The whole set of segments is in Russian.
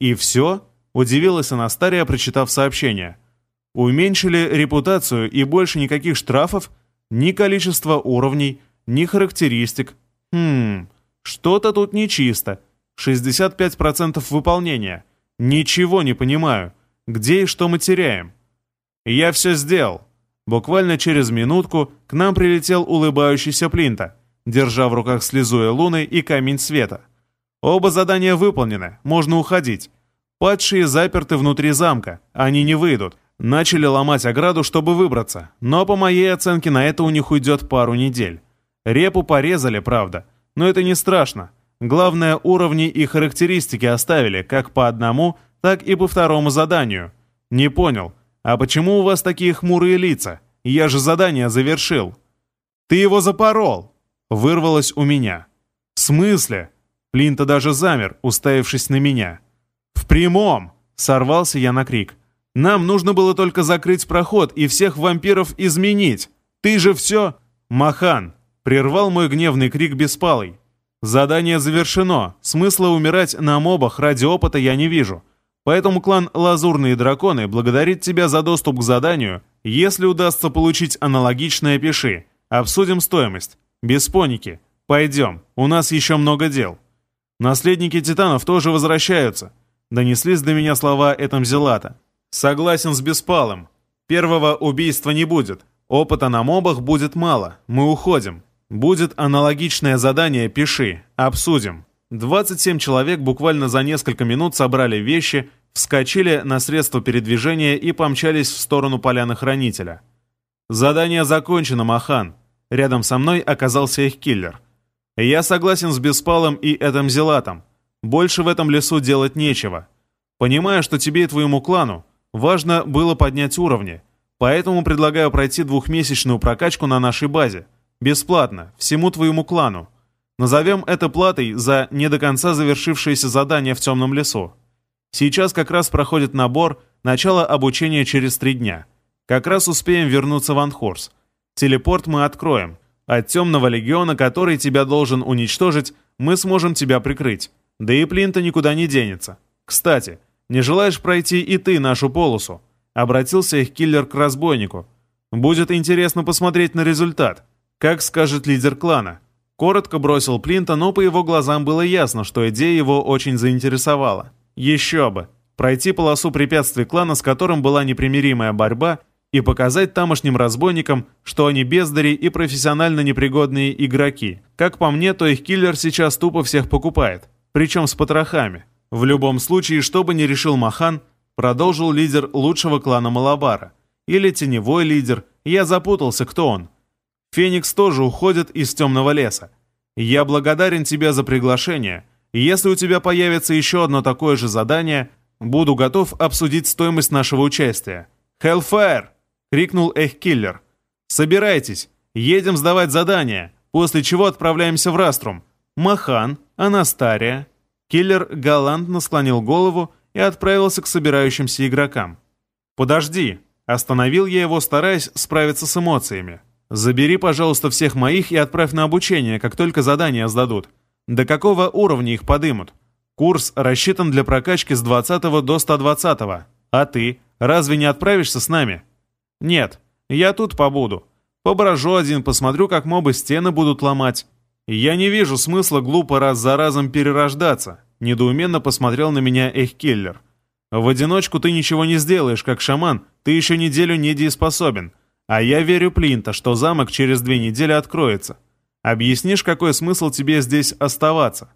«И все?» — удивилась Анастария, прочитав сообщение. «Уменьшили репутацию и больше никаких штрафов? Ни количества уровней, ни характеристик. Хм, что-то тут нечисто. 65% выполнения. Ничего не понимаю. Где и что мы теряем?» «Я все сделал». Буквально через минутку к нам прилетел улыбающийся Плинта, держа в руках слезу и луны и камень света. Оба задания выполнены, можно уходить. Падшие заперты внутри замка, они не выйдут. Начали ломать ограду, чтобы выбраться, но по моей оценке на это у них уйдет пару недель. Репу порезали, правда, но это не страшно. Главное, уровни и характеристики оставили как по одному, так и по второму заданию. Не понял, а почему у вас такие хмурые лица? Я же задание завершил. Ты его запорол! Вырвалось у меня. В смысле? Плинта даже замер, уставившись на меня. «В прямом!» — сорвался я на крик. «Нам нужно было только закрыть проход и всех вампиров изменить! Ты же все...» «Махан!» — прервал мой гневный крик беспалый. «Задание завершено. Смысла умирать на мобах ради опыта я не вижу. Поэтому клан «Лазурные драконы» благодарит тебя за доступ к заданию. Если удастся получить аналогичное, пиши. Обсудим стоимость. Без поники. Пойдем, у нас еще много дел». Наследники титанов тоже возвращаются. Донеслись до меня слова Этамзелата. Согласен с Беспалым. Первого убийства не будет. Опыта на мобах будет мало. Мы уходим. Будет аналогичное задание, пиши. Обсудим. 27 человек буквально за несколько минут собрали вещи, вскочили на средства передвижения и помчались в сторону поляны хранителя. Задание закончено, Махан. Рядом со мной оказался их киллер. Я согласен с Беспалом и Эдом Зелатом. Больше в этом лесу делать нечего. Понимаю, что тебе и твоему клану важно было поднять уровни, поэтому предлагаю пройти двухмесячную прокачку на нашей базе. Бесплатно, всему твоему клану. Назовем это платой за не до конца завершившееся задание в темном лесу. Сейчас как раз проходит набор, начало обучения через три дня. Как раз успеем вернуться в Анхорс. Телепорт мы откроем — от темного легиона, который тебя должен уничтожить, мы сможем тебя прикрыть. Да и Плинта никуда не денется. Кстати, не желаешь пройти и ты нашу полосу?» Обратился их киллер к разбойнику. «Будет интересно посмотреть на результат. Как скажет лидер клана». Коротко бросил Плинта, но по его глазам было ясно, что идея его очень заинтересовала. Еще бы. Пройти полосу препятствий клана, с которым была непримиримая борьба, и показать тамошним разбойникам, что они бездари и профессионально непригодные игроки. Как по мне, то их киллер сейчас тупо всех покупает, причем с потрохами. В любом случае, что бы ни решил Махан, продолжил лидер лучшего клана Малабара. Или теневой лидер, я запутался, кто он. Феникс тоже уходит из темного леса. Я благодарен тебе за приглашение. Если у тебя появится еще одно такое же задание, буду готов обсудить стоимость нашего участия. Hellfire! — крикнул Эхкиллер. «Собирайтесь, едем сдавать задание, после чего отправляемся в Раструм. Махан, Анастария». Киллер галантно склонил голову и отправился к собирающимся игрокам. «Подожди», — остановил я его, стараясь справиться с эмоциями. «Забери, пожалуйста, всех моих и отправь на обучение, как только задания сдадут. До какого уровня их подымут? Курс рассчитан для прокачки с 20 до 120. А ты, разве не отправишься с нами?» «Нет, я тут побуду. Поброжу один, посмотрю, как мобы стены будут ломать. Я не вижу смысла глупо раз за разом перерождаться», — недоуменно посмотрел на меня Эхкиллер. «В одиночку ты ничего не сделаешь, как шаман, ты еще неделю недееспособен. А я верю Плинта, что замок через две недели откроется. Объяснишь, какой смысл тебе здесь оставаться?»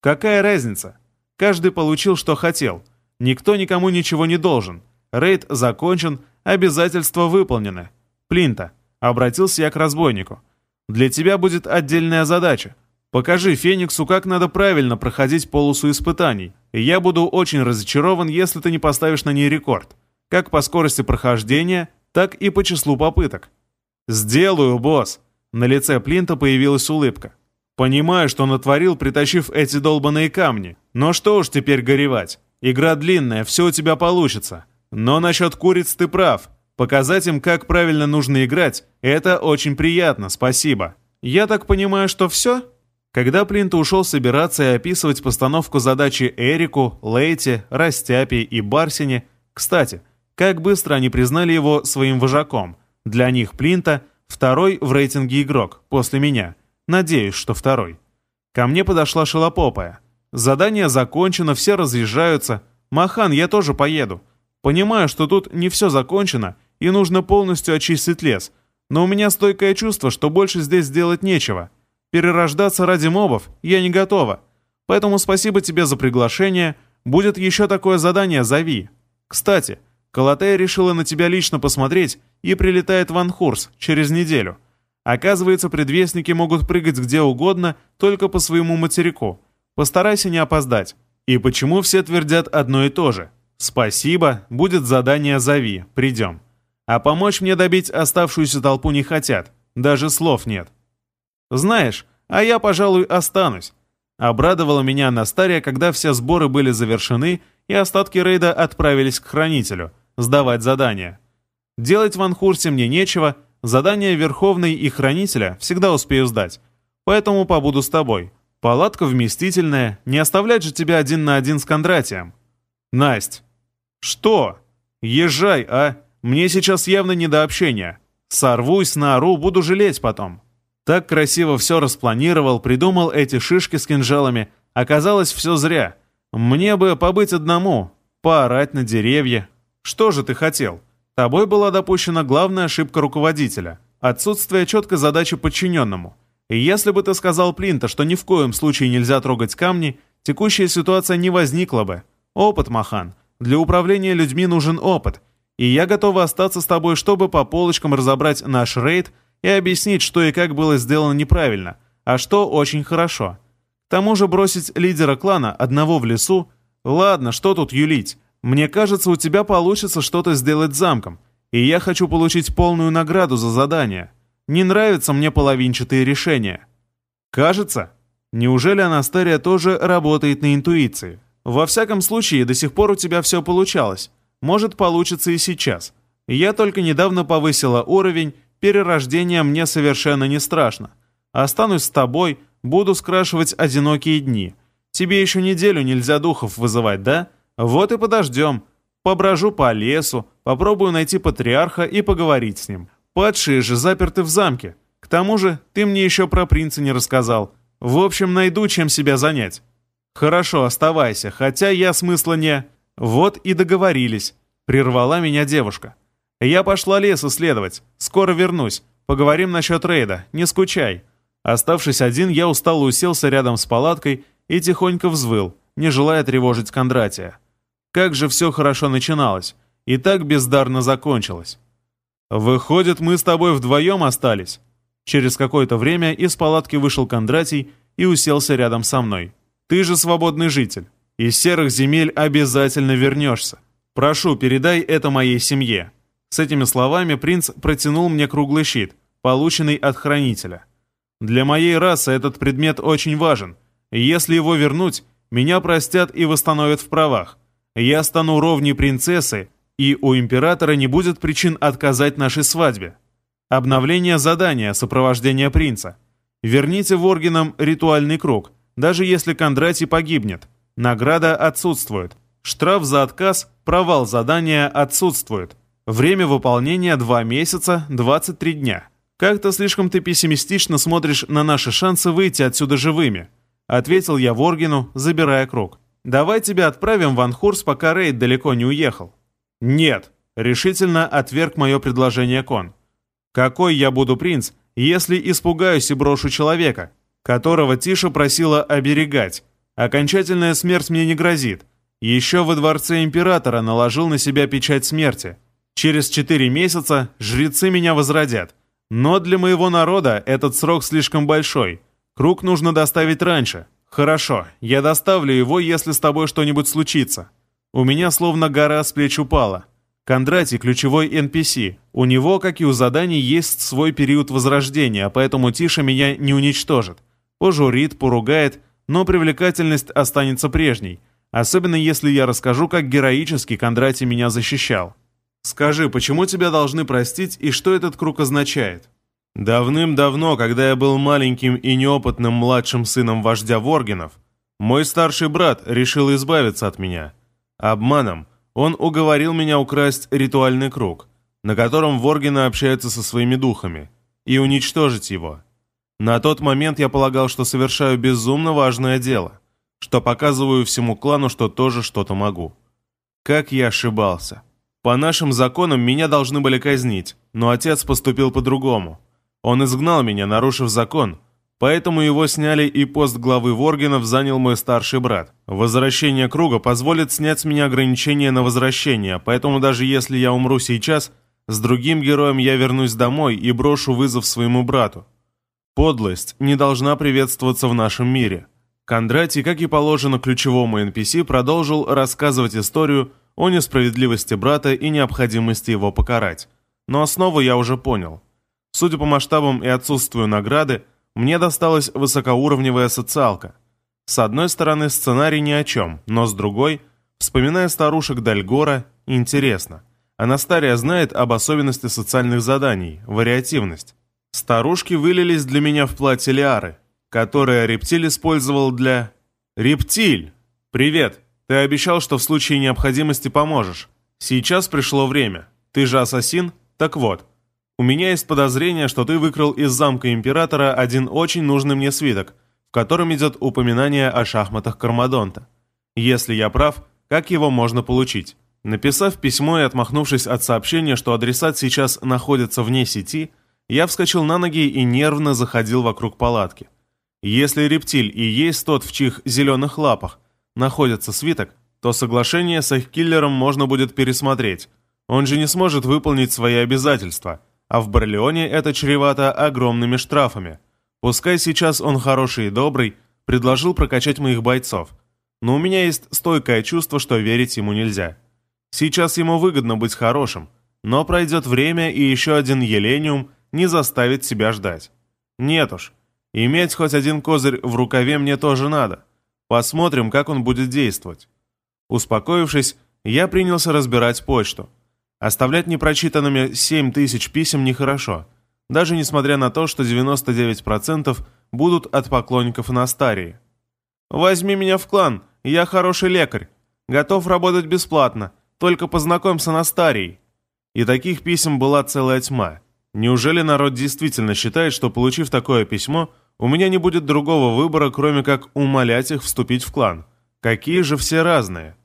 «Какая разница? Каждый получил, что хотел. Никто никому ничего не должен. Рейд закончен, Обязательства выполнены. Плинта, обратился я к разбойнику. Для тебя будет отдельная задача. Покажи Фениксу, как надо правильно проходить полосу испытаний. Я буду очень разочарован, если ты не поставишь на ней рекорд. Как по скорости прохождения, так и по числу попыток. «Сделаю, босс!» На лице Плинта появилась улыбка. «Понимаю, что натворил, притащив эти долбаные камни. Но что уж теперь горевать. Игра длинная, все у тебя получится. Но насчет куриц ты прав. Показать им, как правильно нужно играть, это очень приятно, спасибо. Я так понимаю, что все? Когда Плинта ушел собираться и описывать постановку задачи Эрику, Лейте, Растяпе и Барсине, кстати, как быстро они признали его своим вожаком. Для них Плинта — второй в рейтинге игрок, после меня. Надеюсь, что второй. Ко мне подошла Шелопопая. Задание закончено, все разъезжаются. Махан, я тоже поеду. Понимаю, что тут не все закончено, и нужно полностью очистить лес. Но у меня стойкое чувство, что больше здесь сделать нечего. Перерождаться ради мобов я не готова. Поэтому спасибо тебе за приглашение. Будет еще такое задание, зови. Кстати, Калатея решила на тебя лично посмотреть и прилетает в Анхурс через неделю. Оказывается, предвестники могут прыгать где угодно, только по своему материку. Постарайся не опоздать. И почему все твердят одно и то же? Спасибо, будет задание «Зови», придем. А помочь мне добить оставшуюся толпу не хотят, даже слов нет. Знаешь, а я, пожалуй, останусь. Обрадовала меня Анастария, когда все сборы были завершены и остатки рейда отправились к хранителю, сдавать задания. Делать в Анхурсе мне нечего, задания Верховной и Хранителя всегда успею сдать, поэтому побуду с тобой. Палатка вместительная, не оставлять же тебя один на один с Кондратием. Насть. Что? Езжай, а? Мне сейчас явно не до общения. Сорвусь, наору, буду жалеть потом. Так красиво все распланировал, придумал эти шишки с кинжалами. Оказалось, все зря. Мне бы побыть одному, поорать на деревья. Что же ты хотел? Тобой была допущена главная ошибка руководителя – отсутствие четкой задачи подчиненному. И если бы ты сказал Плинта, что ни в коем случае нельзя трогать камни, текущая ситуация не возникла бы. Опыт, Махан. Для управления людьми нужен опыт. И я готова остаться с тобой, чтобы по полочкам разобрать наш рейд и объяснить, что и как было сделано неправильно, а что очень хорошо. К тому же бросить лидера клана одного в лесу... Ладно, что тут юлить? Мне кажется, у тебя получится что-то сделать с замком, и я хочу получить полную награду за задание. Не нравятся мне половинчатые решения. Кажется? Неужели Анастария тоже работает на интуиции? Во всяком случае, до сих пор у тебя все получалось. Может, получится и сейчас. Я только недавно повысила уровень, перерождение мне совершенно не страшно. Останусь с тобой, буду скрашивать одинокие дни. Тебе еще неделю нельзя духов вызывать, да? Вот и подождем. Поброжу по лесу, попробую найти патриарха и поговорить с ним. Падшие же заперты в замке. К тому же, ты мне еще про принца не рассказал. В общем, найду, чем себя занять. Хорошо, оставайся, хотя я смысла не... Вот и договорились. Прервала меня девушка. Я пошла лес исследовать. Скоро вернусь. Поговорим насчет рейда. Не скучай. Оставшись один, я устало уселся рядом с палаткой и тихонько взвыл, не желая тревожить Кондратия. Как же все хорошо начиналось, и так бездарно закончилось. «Выходит, мы с тобой вдвоем остались?» Через какое-то время из палатки вышел Кондратий и уселся рядом со мной. «Ты же свободный житель. Из серых земель обязательно вернешься. Прошу, передай это моей семье». С этими словами принц протянул мне круглый щит, полученный от хранителя. «Для моей расы этот предмет очень важен. Если его вернуть, меня простят и восстановят в правах. Я стану ровней принцессы и у императора не будет причин отказать нашей свадьбе. Обновление задания, сопровождение принца. Верните Воргинам ритуальный круг, даже если Кондратий погибнет. Награда отсутствует. Штраф за отказ, провал задания отсутствует. Время выполнения 2 месяца, 23 дня. Как-то слишком ты пессимистично смотришь на наши шансы выйти отсюда живыми. Ответил я Воргину, забирая круг. Давай тебя отправим в Анхурс, пока рейд далеко не уехал. «Нет», — решительно отверг мое предложение Кон. «Какой я буду принц, если испугаюсь и брошу человека, которого Тиша просила оберегать? Окончательная смерть мне не грозит. Еще во дворце императора наложил на себя печать смерти. Через четыре месяца жрецы меня возродят. Но для моего народа этот срок слишком большой. Круг нужно доставить раньше. Хорошо, я доставлю его, если с тобой что-нибудь случится. У меня словно гора с плеч упала. Кондратий – ключевой NPC. У него, как и у заданий, есть свой период возрождения, поэтому Тиша меня не уничтожит. Пожурит, поругает, но привлекательность останется прежней. Особенно если я расскажу, как героически Кондратий меня защищал. Скажи, почему тебя должны простить и что этот круг означает? Давным-давно, когда я был маленьким и неопытным младшим сыном вождя Воргенов, мой старший брат решил избавиться от меня. Обманом он уговорил меня украсть ритуальный круг, на котором Воргины общаются со своими духами, и уничтожить его. На тот момент я полагал, что совершаю безумно важное дело, что показываю всему клану, что тоже что-то могу. Как я ошибался. По нашим законам меня должны были казнить, но отец поступил по-другому. Он изгнал меня, нарушив закон, поэтому его сняли и пост главы Воргенов занял мой старший брат. Возвращение круга позволит снять с меня ограничения на возвращение, поэтому даже если я умру сейчас, с другим героем я вернусь домой и брошу вызов своему брату. Подлость не должна приветствоваться в нашем мире. Кондратий, как и положено ключевому NPC, продолжил рассказывать историю о несправедливости брата и необходимости его покарать. Но основу я уже понял. Судя по масштабам и отсутствию награды, мне досталась высокоуровневая социалка. С одной стороны, сценарий ни о чем, но с другой, вспоминая старушек Дальгора, интересно. Анастария знает об особенности социальных заданий, вариативность. Старушки вылились для меня в платье Лиары, которое Рептиль использовал для... «Рептиль! Привет! Ты обещал, что в случае необходимости поможешь. Сейчас пришло время. Ты же ассасин? Так вот, у меня есть подозрение, что ты выкрал из замка Императора один очень нужный мне свиток, в котором идет упоминание о шахматах Кармадонта. Если я прав, как его можно получить? Написав письмо и отмахнувшись от сообщения, что адресат сейчас находится вне сети, я вскочил на ноги и нервно заходил вокруг палатки. Если рептиль и есть тот, в чьих зеленых лапах находится свиток, то соглашение с их киллером можно будет пересмотреть. Он же не сможет выполнить свои обязательства – а в Барлеоне это чревато огромными штрафами. Пускай сейчас он хороший и добрый, предложил прокачать моих бойцов, но у меня есть стойкое чувство, что верить ему нельзя. Сейчас ему выгодно быть хорошим, но пройдет время, и еще один Елениум не заставит себя ждать. Нет уж, иметь хоть один козырь в рукаве мне тоже надо. Посмотрим, как он будет действовать. Успокоившись, я принялся разбирать почту. Оставлять непрочитанными 7 тысяч писем нехорошо, даже несмотря на то, что 99% будут от поклонников Анастарии. «Возьми меня в клан, я хороший лекарь, готов работать бесплатно, только познакомь с Анастарией». И таких писем была целая тьма. Неужели народ действительно считает, что, получив такое письмо, у меня не будет другого выбора, кроме как умолять их вступить в клан? Какие же все разные.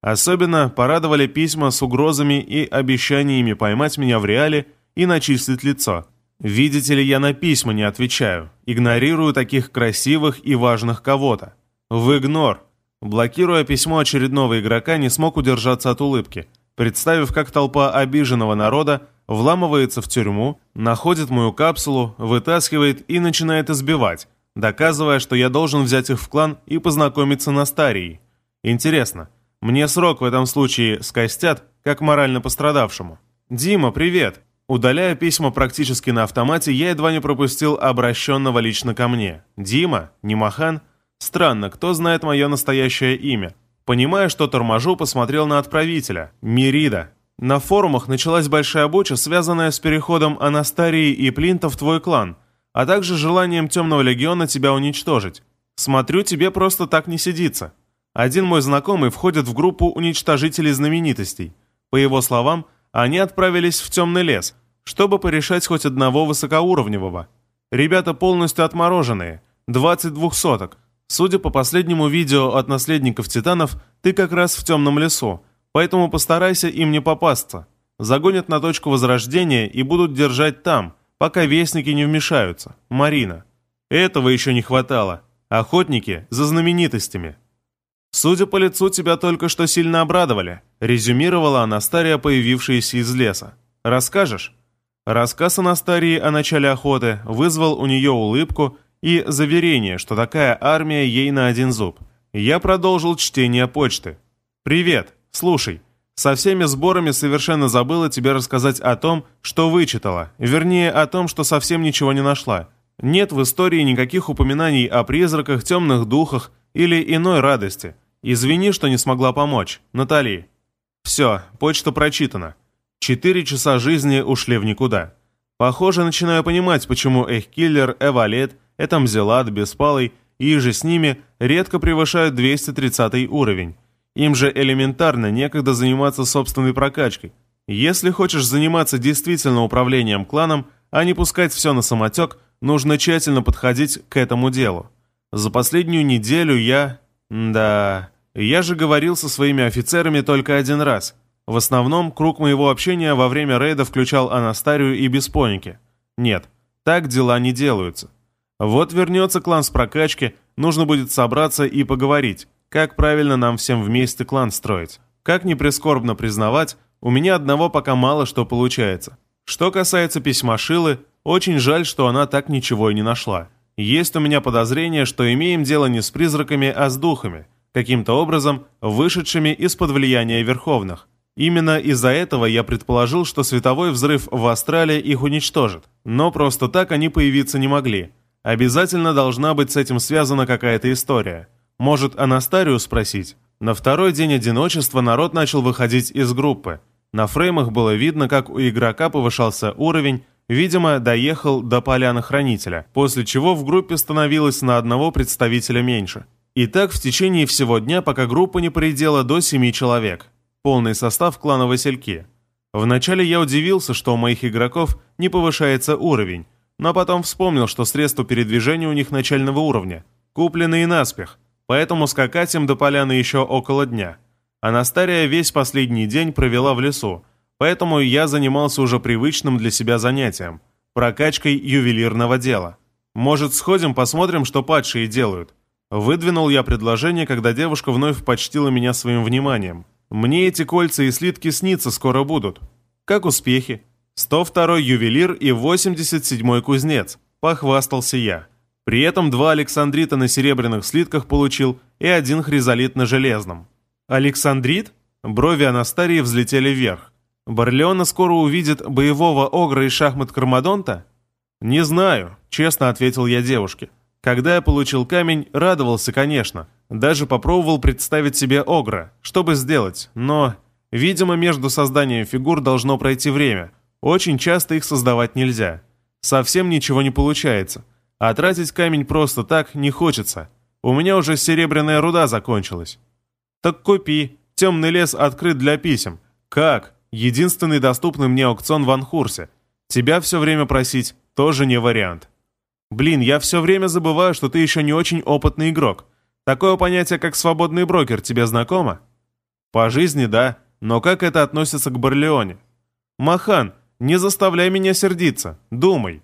Особенно порадовали письма с угрозами и обещаниями поймать меня в реале и начистить лицо. Видите ли, я на письма не отвечаю, игнорирую таких красивых и важных кого-то. В игнор. Блокируя письмо очередного игрока, не смог удержаться от улыбки, представив, как толпа обиженного народа вламывается в тюрьму, находит мою капсулу, вытаскивает и начинает избивать, доказывая, что я должен взять их в клан и познакомиться на Старии. Интересно, мне срок в этом случае скостят, как морально пострадавшему. «Дима, привет!» Удаляя письма практически на автомате, я едва не пропустил обращенного лично ко мне. «Дима? Не Махан?» Странно, кто знает мое настоящее имя? Понимая, что торможу, посмотрел на отправителя. Мирида. На форумах началась большая буча, связанная с переходом Анастарии и Плинта в твой клан, а также желанием Темного Легиона тебя уничтожить. Смотрю, тебе просто так не сидится. Один мой знакомый входит в группу уничтожителей знаменитостей. По его словам, они отправились в темный лес, чтобы порешать хоть одного высокоуровневого. Ребята полностью отмороженные, 22 соток. Судя по последнему видео от наследников Титанов, ты как раз в темном лесу, поэтому постарайся им не попасться. Загонят на точку возрождения и будут держать там, пока вестники не вмешаются. Марина. Этого еще не хватало. Охотники за знаменитостями. «Судя по лицу, тебя только что сильно обрадовали», — резюмировала Анастария, появившаяся из леса. «Расскажешь?» Рассказ Анастарии о начале охоты вызвал у нее улыбку и заверение, что такая армия ей на один зуб. Я продолжил чтение почты. «Привет. Слушай, со всеми сборами совершенно забыла тебе рассказать о том, что вычитала, вернее, о том, что совсем ничего не нашла. Нет в истории никаких упоминаний о призраках, темных духах или иной радости. Извини, что не смогла помочь. Натали. Все, почта прочитана. Четыре часа жизни ушли в никуда. Похоже, начинаю понимать, почему Эхкиллер, Эвалет, Этамзелат, Беспалый и же с ними редко превышают 230 уровень. Им же элементарно некогда заниматься собственной прокачкой. Если хочешь заниматься действительно управлением кланом, а не пускать все на самотек, нужно тщательно подходить к этому делу. За последнюю неделю я... Да... Я же говорил со своими офицерами только один раз. В основном, круг моего общения во время рейда включал Анастарию и Беспоники. Нет, так дела не делаются. Вот вернется клан с прокачки, нужно будет собраться и поговорить, как правильно нам всем вместе клан строить. Как ни прискорбно признавать, у меня одного пока мало что получается. Что касается письма Шилы, очень жаль, что она так ничего и не нашла. Есть у меня подозрение, что имеем дело не с призраками, а с духами, каким-то образом вышедшими из-под влияния Верховных. Именно из-за этого я предположил, что световой взрыв в Астрале их уничтожит. Но просто так они появиться не могли. Обязательно должна быть с этим связана какая-то история. Может, Анастарию спросить? На второй день одиночества народ начал выходить из группы. На фреймах было видно, как у игрока повышался уровень, видимо, доехал до поляны хранителя, после чего в группе становилось на одного представителя меньше. И так в течение всего дня, пока группа не поредела до семи человек. Полный состав клана Васильки. Вначале я удивился, что у моих игроков не повышается уровень, но потом вспомнил, что средства передвижения у них начального уровня, купленные наспех, поэтому скакать им до поляны еще около дня. Анастария весь последний день провела в лесу, поэтому я занимался уже привычным для себя занятием – прокачкой ювелирного дела. Может, сходим, посмотрим, что падшие делают? Выдвинул я предложение, когда девушка вновь почтила меня своим вниманием. Мне эти кольца и слитки снится скоро будут. Как успехи? 102-й ювелир и 87-й кузнец, похвастался я. При этом два Александрита на серебряных слитках получил и один хризолит на железном. Александрит? Брови Анастарии взлетели вверх. Барлеона скоро увидит боевого огра и шахмат Кармадонта? Не знаю, честно ответил я девушке. Когда я получил камень, радовался, конечно. Даже попробовал представить себе огра, чтобы сделать, но... Видимо, между созданием фигур должно пройти время, очень часто их создавать нельзя. Совсем ничего не получается. А тратить камень просто так не хочется. У меня уже серебряная руда закончилась. Так купи. Темный лес открыт для писем. Как? Единственный доступный мне аукцион в Анхурсе. Тебя все время просить тоже не вариант. Блин, я все время забываю, что ты еще не очень опытный игрок. Такое понятие, как свободный брокер, тебе знакомо? По жизни, да. Но как это относится к Барлеоне? Махан, не заставляй меня сердиться. Думай.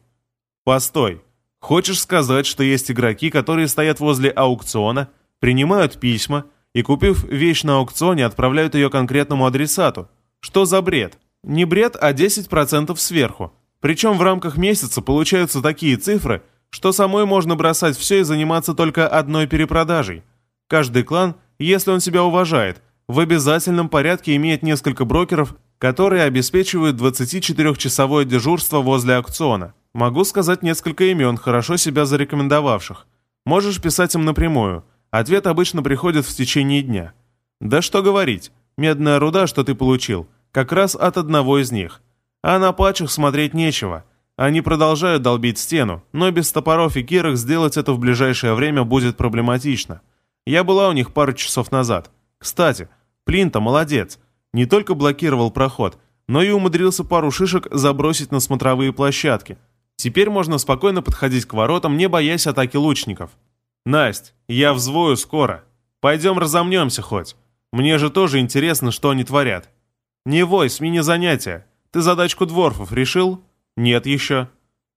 Постой. Хочешь сказать, что есть игроки, которые стоят возле аукциона, принимают письма и, купив вещь на аукционе, отправляют ее конкретному адресату? Что за бред? Не бред, а 10% сверху. Причем в рамках месяца получаются такие цифры, что самой можно бросать все и заниматься только одной перепродажей. Каждый клан, если он себя уважает, в обязательном порядке имеет несколько брокеров, которые обеспечивают 24-часовое дежурство возле аукциона. Могу сказать несколько имен, хорошо себя зарекомендовавших. Можешь писать им напрямую. Ответ обычно приходит в течение дня. Да что говорить, медная руда, что ты получил, как раз от одного из них. А на патчах смотреть нечего. Они продолжают долбить стену, но без топоров и кирок сделать это в ближайшее время будет проблематично. Я была у них пару часов назад. Кстати, Плинта молодец. Не только блокировал проход, но и умудрился пару шишек забросить на смотровые площадки. Теперь можно спокойно подходить к воротам, не боясь атаки лучников. «Насть, я взвою скоро. Пойдем разомнемся хоть. Мне же тоже интересно, что они творят». «Не вой, смени занятия. Ты задачку дворфов решил?» «Нет еще».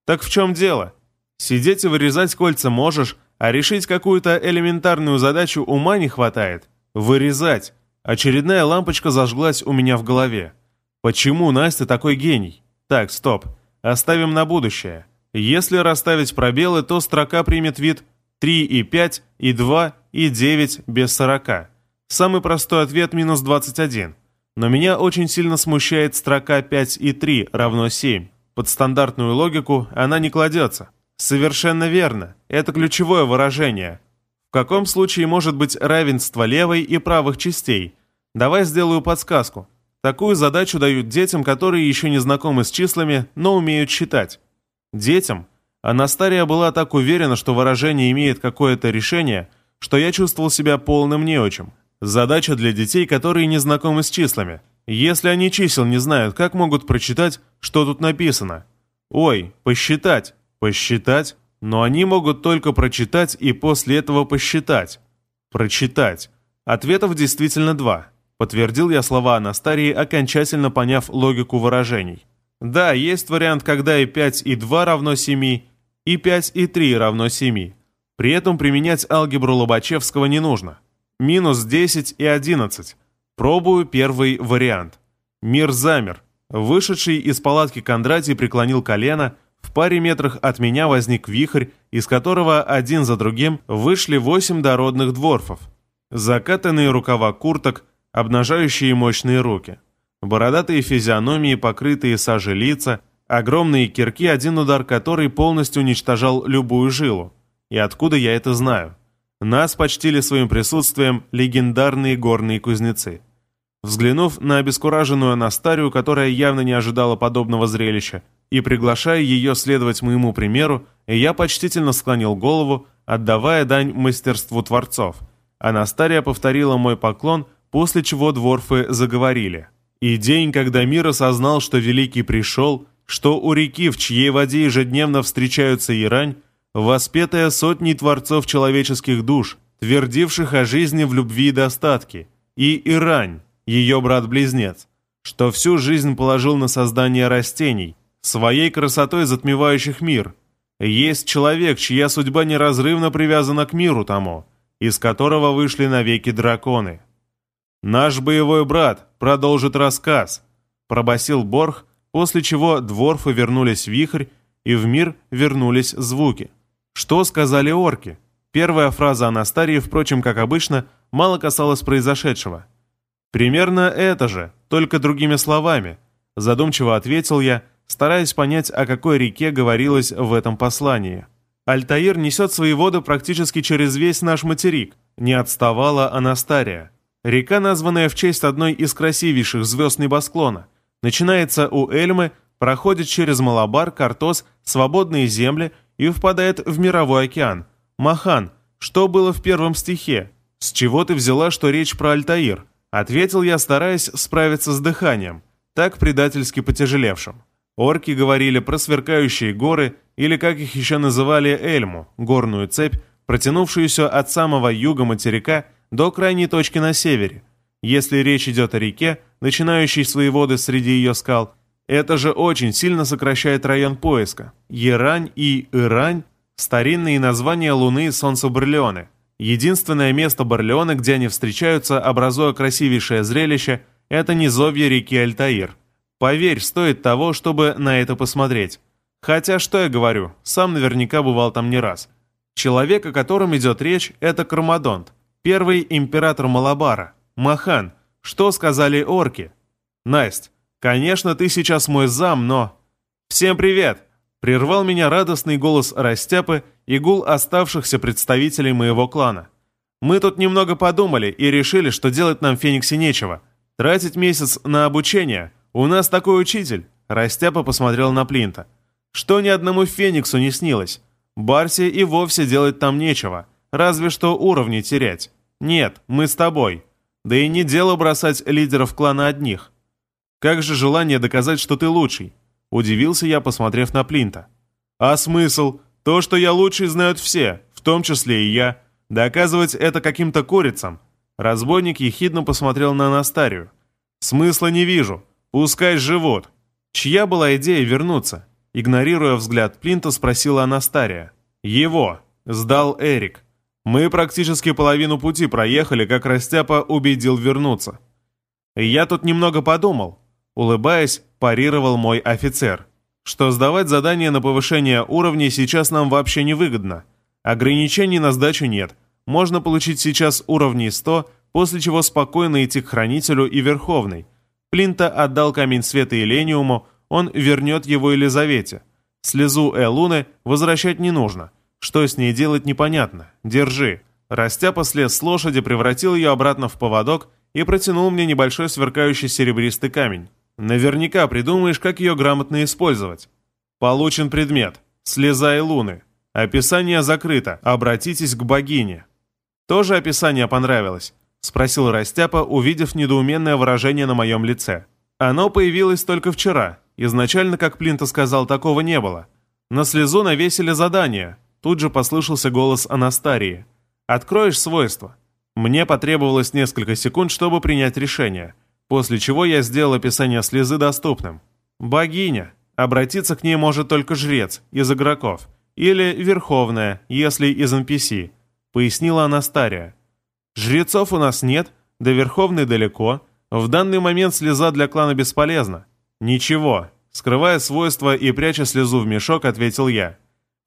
«Так в чем дело? Сидеть и вырезать кольца можешь, а решить какую-то элементарную задачу ума не хватает. Вырезать. Очередная лампочка зажглась у меня в голове. Почему Настя такой гений? Так, стоп. Оставим на будущее. Если расставить пробелы, то строка примет вид 3 и 5, и 2, и 9 без 40. Самый простой ответ минус 21. Но меня очень сильно смущает строка 5 и 3 равно 7. Под стандартную логику она не кладется. Совершенно верно. Это ключевое выражение. В каком случае может быть равенство левой и правых частей? Давай сделаю подсказку. Такую задачу дают детям, которые еще не знакомы с числами, но умеют считать. Детям Анастария была так уверена, что выражение имеет какое-то решение, что я чувствовал себя полным неучем. Задача для детей, которые не знакомы с числами. Если они чисел не знают, как могут прочитать, что тут написано? Ой, посчитать, посчитать, но они могут только прочитать и после этого посчитать. Прочитать. Ответов действительно два. Подтвердил я слова Анастарии, окончательно поняв логику выражений. Да, есть вариант, когда и 5 и 2 равно 7, и 5 и 3 равно 7. При этом применять алгебру Лобачевского не нужно. Минус 10 и 11. Пробую первый вариант. Мир замер. Вышедший из палатки Кондратий преклонил колено. В паре метрах от меня возник вихрь, из которого один за другим вышли восемь дородных дворфов. Закатанные рукава курток, обнажающие мощные руки. Бородатые физиономии, покрытые сажей лица, огромные кирки, один удар которой полностью уничтожал любую жилу. И откуда я это знаю? Нас почтили своим присутствием легендарные горные кузнецы. Взглянув на обескураженную Анастарию, которая явно не ожидала подобного зрелища, и приглашая ее следовать моему примеру, я почтительно склонил голову, отдавая дань мастерству творцов. Анастария повторила мой поклон, после чего дворфы заговорили. И день, когда мир осознал, что Великий пришел, что у реки, в чьей воде ежедневно встречаются Ирань, воспетая сотней творцов человеческих душ, твердивших о жизни в любви и достатке, и Ирань, ее брат-близнец, что всю жизнь положил на создание растений, своей красотой затмевающих мир. Есть человек, чья судьба неразрывно привязана к миру тому, из которого вышли навеки драконы. «Наш боевой брат продолжит рассказ», — пробасил Борх, после чего дворфы вернулись в вихрь, и в мир вернулись звуки. Что сказали орки? Первая фраза Анастарии, впрочем, как обычно, мало касалась произошедшего. «Примерно это же, только другими словами», — задумчиво ответил я, стараясь понять, о какой реке говорилось в этом послании. «Альтаир несет свои воды практически через весь наш материк», — не отставала Анастария. Река, названная в честь одной из красивейших звезд небосклона, начинается у Эльмы, проходит через Малабар, Картос, свободные земли и впадает в мировой океан. Махан, что было в первом стихе? С чего ты взяла, что речь про Альтаир? Ответил я, стараясь справиться с дыханием, так предательски потяжелевшим. Орки говорили про сверкающие горы, или как их еще называли Эльму, горную цепь, протянувшуюся от самого юга материка до крайней точки на севере. Если речь идет о реке, начинающей свои воды среди ее скал, это же очень сильно сокращает район поиска. Ерань и Ирань – старинные названия Луны и Солнца Барлеоны. Единственное место Барлеоны, где они встречаются, образуя красивейшее зрелище, это низовье реки Альтаир. Поверь, стоит того, чтобы на это посмотреть. Хотя, что я говорю, сам наверняка бывал там не раз. Человек, о котором идет речь, это Кармадонт, Первый император Малабара. Махан. Что сказали орки? Насть. Конечно, ты сейчас мой зам, но... Всем привет! Прервал меня радостный голос Растяпы и гул оставшихся представителей моего клана. Мы тут немного подумали и решили, что делать нам Фениксе нечего. Тратить месяц на обучение. У нас такой учитель. Растяпа посмотрел на Плинта. Что ни одному Фениксу не снилось. Барси и вовсе делать там нечего. Разве что уровни терять. «Нет, мы с тобой. Да и не дело бросать лидеров клана одних. Как же желание доказать, что ты лучший?» Удивился я, посмотрев на Плинта. «А смысл? То, что я лучший, знают все, в том числе и я. Доказывать это каким-то курицам». Разбойник ехидно посмотрел на Анастарию. «Смысла не вижу. Пускай живут». Чья была идея вернуться? Игнорируя взгляд Плинта, спросила Анастария. «Его», — сдал Эрик. Мы практически половину пути проехали, как Растяпа убедил вернуться. Я тут немного подумал. Улыбаясь, парировал мой офицер. Что сдавать задание на повышение уровней сейчас нам вообще не выгодно. Ограничений на сдачу нет. Можно получить сейчас уровней 100, после чего спокойно идти к Хранителю и Верховной. Плинта отдал камень света Элениуму, он вернет его Елизавете. Слезу Элуны возвращать не нужно. Что с ней делать непонятно. Держи. Растяпа слез с лошади, превратил ее обратно в поводок и протянул мне небольшой сверкающий серебристый камень. Наверняка придумаешь, как ее грамотно использовать. Получен предмет. Слеза и луны. Описание закрыто. Обратитесь к богине. Тоже описание понравилось? Спросил Растяпа, увидев недоуменное выражение на моем лице. Оно появилось только вчера. Изначально, как Плинта сказал, такого не было. На слезу навесили задание. Тут же послышался голос Анастарии. «Откроешь свойства?» Мне потребовалось несколько секунд, чтобы принять решение, после чего я сделал описание слезы доступным. «Богиня. Обратиться к ней может только жрец, из игроков. Или Верховная, если из NPC», — пояснила Анастария. «Жрецов у нас нет, до Верховной далеко. В данный момент слеза для клана бесполезна». «Ничего», — скрывая свойства и пряча слезу в мешок, ответил я.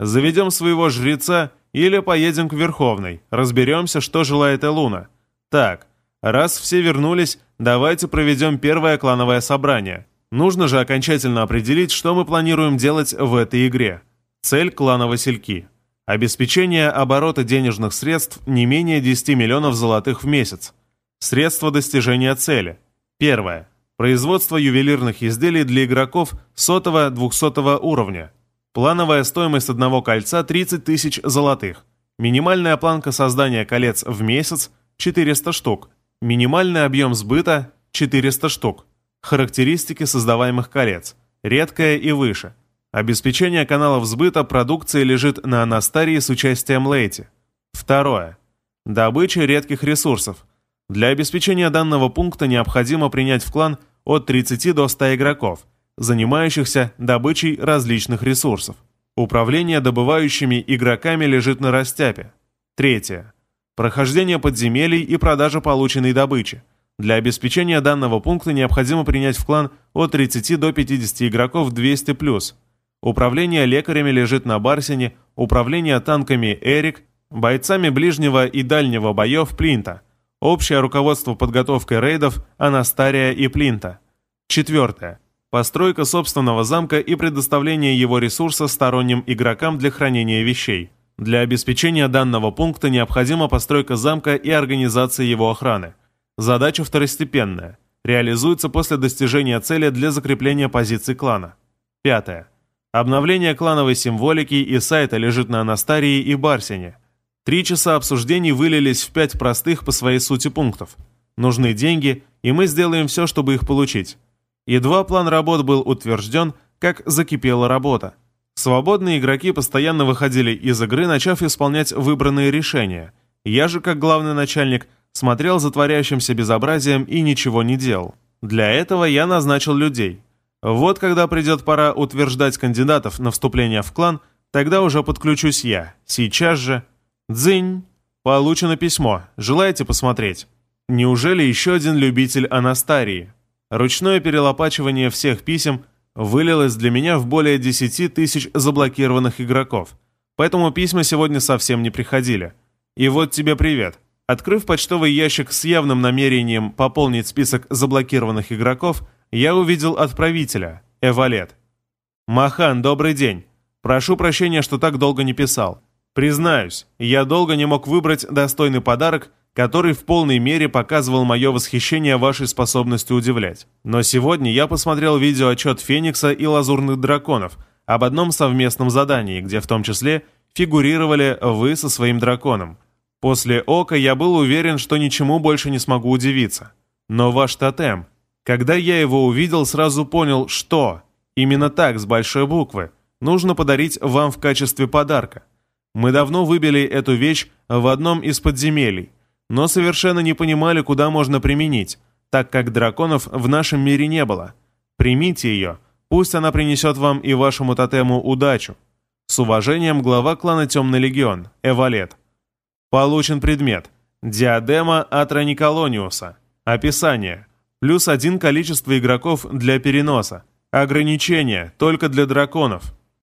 «Заведем своего жреца или поедем к Верховной, разберемся, что желает Элуна. Так, раз все вернулись, давайте проведем первое клановое собрание. Нужно же окончательно определить, что мы планируем делать в этой игре. Цель клана Васильки. Обеспечение оборота денежных средств не менее 10 миллионов золотых в месяц. Средства достижения цели. Первое. Производство ювелирных изделий для игроков сотого-двухсотого уровня. Плановая стоимость одного кольца 30 тысяч золотых. Минимальная планка создания колец в месяц 400 штук. Минимальный объем сбыта 400 штук. Характеристики создаваемых колец. Редкое и выше. Обеспечение каналов сбыта продукции лежит на Анастарии с участием Лейти. Второе. Добыча редких ресурсов. Для обеспечения данного пункта необходимо принять в клан от 30 до 100 игроков – занимающихся добычей различных ресурсов. Управление добывающими игроками лежит на растяпе. Третье. Прохождение подземелий и продажа полученной добычи. Для обеспечения данного пункта необходимо принять в клан от 30 до 50 игроков 200+. Управление лекарями лежит на Барсине, управление танками Эрик, бойцами ближнего и дальнего боев Плинта, общее руководство подготовкой рейдов Анастария и Плинта. Четвертое постройка собственного замка и предоставление его ресурса сторонним игрокам для хранения вещей. Для обеспечения данного пункта необходима постройка замка и организация его охраны. Задача второстепенная. Реализуется после достижения цели для закрепления позиций клана. Пятое. Обновление клановой символики и сайта лежит на Анастарии и Барсине. Три часа обсуждений вылились в пять простых по своей сути пунктов. Нужны деньги, и мы сделаем все, чтобы их получить. Едва план работ был утвержден, как закипела работа. Свободные игроки постоянно выходили из игры, начав исполнять выбранные решения. Я же, как главный начальник, смотрел за творящимся безобразием и ничего не делал. Для этого я назначил людей. Вот когда придет пора утверждать кандидатов на вступление в клан, тогда уже подключусь я. Сейчас же... Дзынь! Получено письмо. Желаете посмотреть? Неужели еще один любитель Анастарии? Ручное перелопачивание всех писем вылилось для меня в более 10 тысяч заблокированных игроков, поэтому письма сегодня совсем не приходили. И вот тебе привет. Открыв почтовый ящик с явным намерением пополнить список заблокированных игроков, я увидел отправителя, Эвалет. «Махан, добрый день. Прошу прощения, что так долго не писал. Признаюсь, я долго не мог выбрать достойный подарок который в полной мере показывал мое восхищение вашей способностью удивлять. Но сегодня я посмотрел видеоотчет Феникса и Лазурных Драконов об одном совместном задании, где в том числе фигурировали вы со своим драконом. После Ока я был уверен, что ничему больше не смогу удивиться. Но ваш тотем... Когда я его увидел, сразу понял, что... Именно так, с большой буквы. Нужно подарить вам в качестве подарка. Мы давно выбили эту вещь в одном из подземелий, но совершенно не понимали, куда можно применить, так как драконов в нашем мире не было. Примите ее, пусть она принесет вам и вашему тотему удачу. С уважением, глава клана Темный Легион, Эвалет. Получен предмет. Диадема Атра Николониуса. Описание. Плюс один количество игроков для переноса. Ограничение только для драконов.